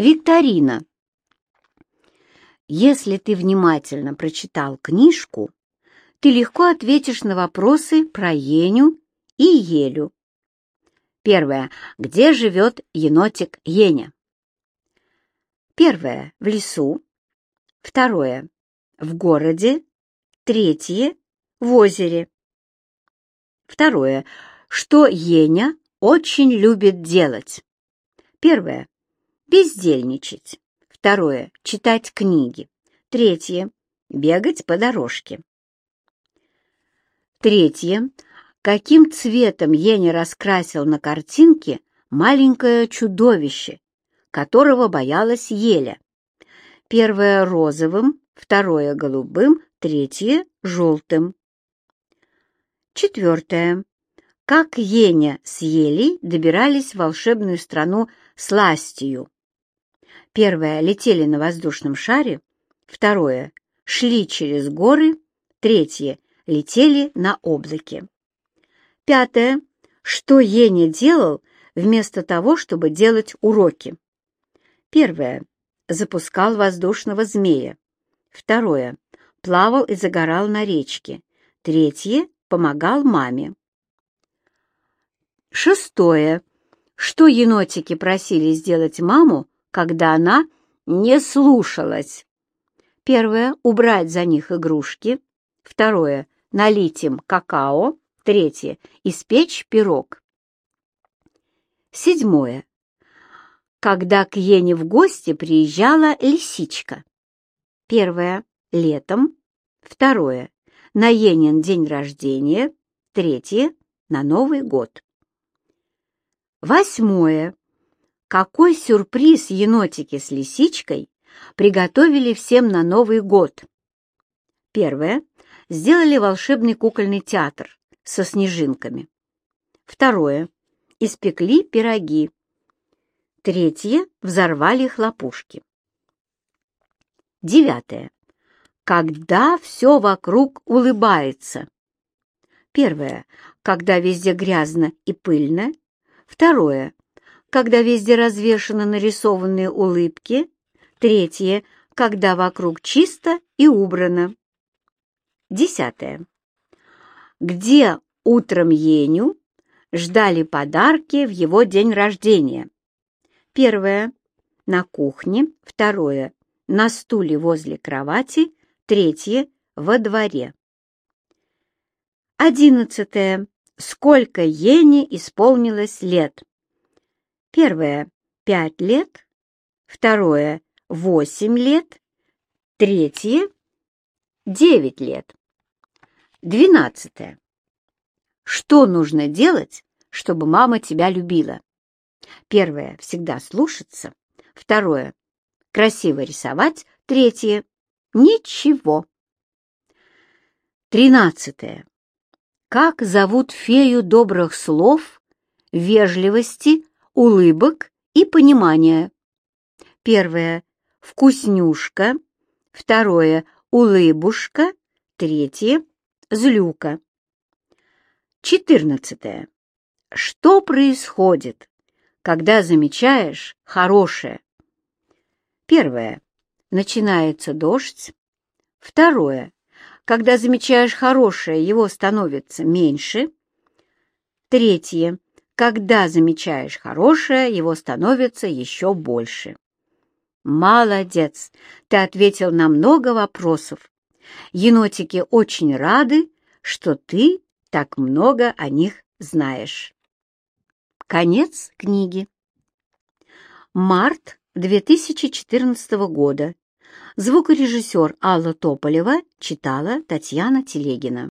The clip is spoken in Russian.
Викторина. Если ты внимательно прочитал книжку, ты легко ответишь на вопросы про Еню и Елю. Первое. Где живет енотик Еня? Первое. В лесу. Второе. В городе. Третье. В озере. Второе. Что Еня очень любит делать? Первое. Бездельничать. Второе. Читать книги. Третье. Бегать по дорожке. Третье. Каким цветом Еня раскрасил на картинке маленькое чудовище, которого боялась Еля? Первое — розовым, второе — голубым, третье — желтым. Четвертое. Как Еня с Елей добирались в волшебную страну Сластию? Первое — летели на воздушном шаре, второе — шли через горы, третье — летели на облаке. Пятое. Что Еня делал вместо того, чтобы делать уроки? Первое. Запускал воздушного змея. Второе. Плавал и загорал на речке. Третье. Помогал маме. Шестое. Что енотики просили сделать маму, когда она не слушалась? Первое — убрать за них игрушки. Второе — налить им какао. Третье — испечь пирог. Седьмое. Когда к Ене в гости приезжала лисичка. Первое — летом. Второе — на Енин день рождения. Третье — на Новый год. Восьмое. Какой сюрприз енотики с лисичкой приготовили всем на Новый год? Первое. Сделали волшебный кукольный театр со снежинками. Второе. Испекли пироги. Третье. Взорвали хлопушки. Девятое. Когда все вокруг улыбается. Первое. Когда везде грязно и пыльно Второе. Когда везде развешаны нарисованные улыбки. Третье. Когда вокруг чисто и убрано. Десятое. Где утром Еню ждали подарки в его день рождения? Первое. На кухне. Второе. На стуле возле кровати. Третье. Во дворе. Одиннадцатое сколько Ене исполнилось лет. Первое — пять лет, второе — восемь лет, третье — девять лет. Двенадцатое. Что нужно делать, чтобы мама тебя любила? Первое — всегда слушаться. Второе — красиво рисовать. Третье — ничего. Тринадцатое. Как зовут фею добрых слов, вежливости, улыбок и понимания? Первое — вкуснюшка. Второе — улыбушка. Третье — злюка. Четырнадцатое. Что происходит, когда замечаешь хорошее? Первое. Начинается дождь. Второе. Когда замечаешь хорошее, его становится меньше. Третье. Когда замечаешь хорошее, его становится еще больше. Молодец! Ты ответил на много вопросов. Енотики очень рады, что ты так много о них знаешь. Конец книги. Март 2014 года. Звукорежиссер Алла Тополева читала Татьяна Телегина.